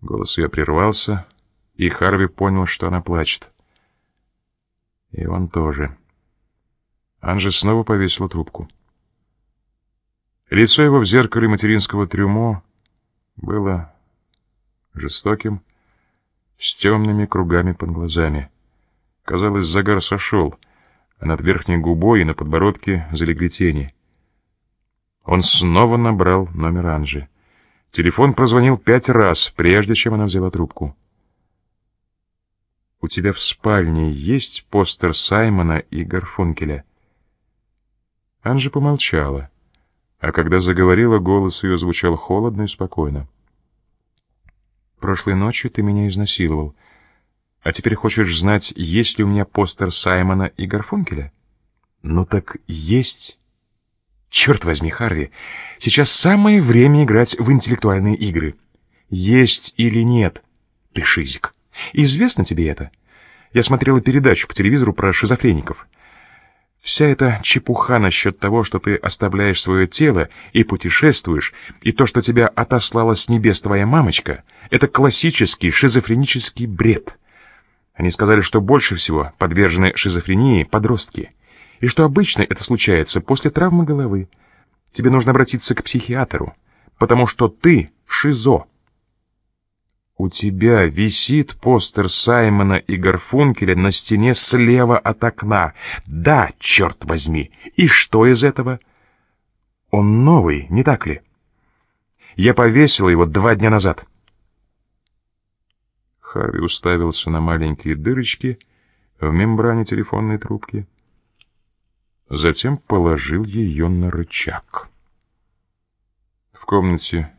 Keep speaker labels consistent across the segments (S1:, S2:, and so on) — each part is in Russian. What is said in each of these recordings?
S1: Голос ее прервался, и Харви понял, что она плачет. И он тоже. Анжи снова повесила трубку. Лицо его в зеркале материнского трюмо было жестоким, с темными кругами под глазами. Казалось, загар сошел, а над верхней губой и на подбородке залегли тени. Он снова набрал номер Анжи. Телефон прозвонил пять раз, прежде чем она взяла трубку. «У тебя в спальне есть постер Саймона и Гарфункеля?» Анжи помолчала, а когда заговорила, голос ее звучал холодно и спокойно. «Прошлой ночью ты меня изнасиловал, а теперь хочешь знать, есть ли у меня постер Саймона и Гарфункеля?» «Ну так есть...» Черт возьми, Харви, сейчас самое время играть в интеллектуальные игры. Есть или нет? Ты шизик. Известно тебе это? Я смотрела передачу по телевизору про шизофреников. Вся эта чепуха насчет того, что ты оставляешь свое тело и путешествуешь, и то, что тебя отослала с небес твоя мамочка, это классический шизофренический бред. Они сказали, что больше всего подвержены шизофрении подростки и что обычно это случается после травмы головы. Тебе нужно обратиться к психиатру, потому что ты шизо. У тебя висит постер Саймона и Гарфункеля на стене слева от окна. Да, черт возьми. И что из этого? Он новый, не так ли? Я повесила его два дня назад. Харви уставился на маленькие дырочки в мембране телефонной трубки затем положил ее на рычаг. В комнате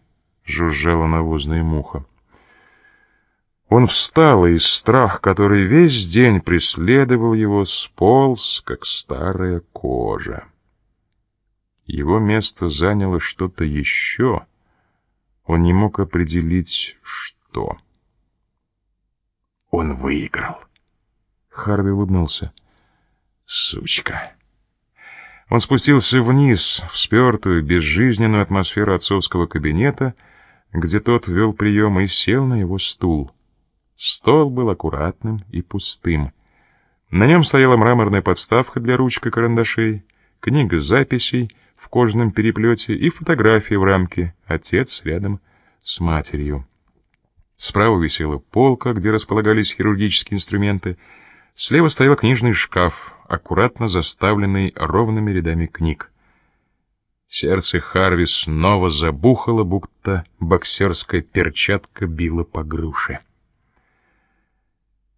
S1: жужжала навозная муха. Он встал, и страх, который весь день преследовал его, сполз, как старая кожа. Его место заняло что-то еще. Он не мог определить, что. Он выиграл. Харви улыбнулся. «Сучка!» Он спустился вниз, в спертую, безжизненную атмосферу отцовского кабинета, где тот вел прием, и сел на его стул. Стол был аккуратным и пустым. На нем стояла мраморная подставка для ручек карандашей, книга записей в кожаном переплете и фотографии в рамке, отец рядом с матерью. Справа висела полка, где располагались хирургические инструменты, слева стоял книжный шкаф, аккуратно заставленный ровными рядами книг. Сердце Харви снова забухало, будто боксерская перчатка била по груше.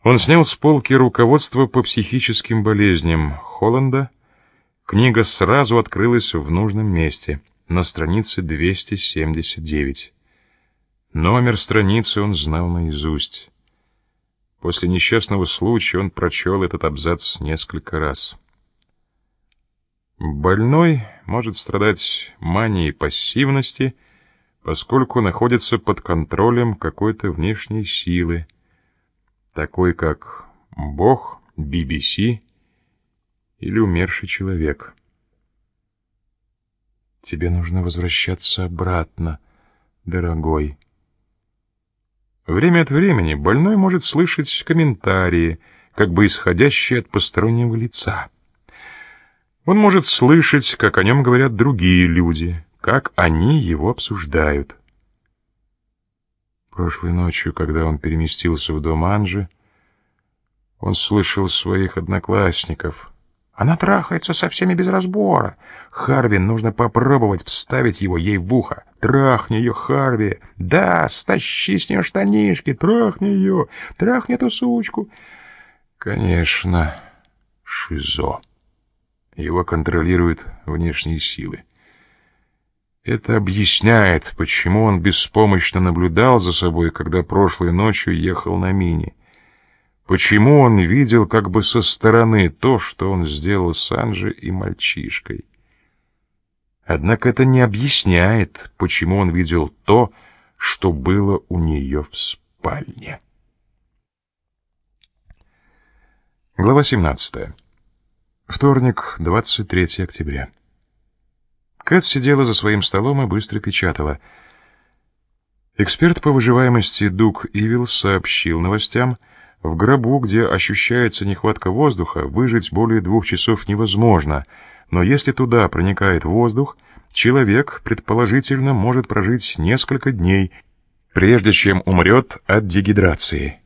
S1: Он снял с полки руководство по психическим болезням Холланда. Книга сразу открылась в нужном месте, на странице 279. Номер страницы он знал наизусть. После несчастного случая он прочел этот абзац несколько раз. Больной может страдать манией пассивности, поскольку находится под контролем какой-то внешней силы, такой как Бог, BBC или умерший человек. Тебе нужно возвращаться обратно, дорогой. Время от времени больной может слышать комментарии, как бы исходящие от постороннего лица. Он может слышать, как о нем говорят другие люди, как они его обсуждают. Прошлой ночью, когда он переместился в дом Анжи, он слышал своих одноклассников — она трахается со всеми без разбора. Харвин, нужно попробовать вставить его ей в ухо. Трахни ее, Харви. Да, стащи с нее штанишки, трахни ее, трахни эту сучку. Конечно, Шизо. Его контролируют внешние силы. Это объясняет, почему он беспомощно наблюдал за собой, когда прошлой ночью ехал на мини. Почему он видел как бы со стороны то, что он сделал с Анжи и мальчишкой? Однако это не объясняет, почему он видел то, что было у нее в спальне. Глава 17. Вторник, 23 октября. Кэт сидела за своим столом и быстро печатала — Эксперт по выживаемости Дуг Ивил сообщил новостям, в гробу, где ощущается нехватка воздуха, выжить более двух часов невозможно, но если туда проникает воздух, человек, предположительно, может прожить несколько дней, прежде чем умрет от дегидрации.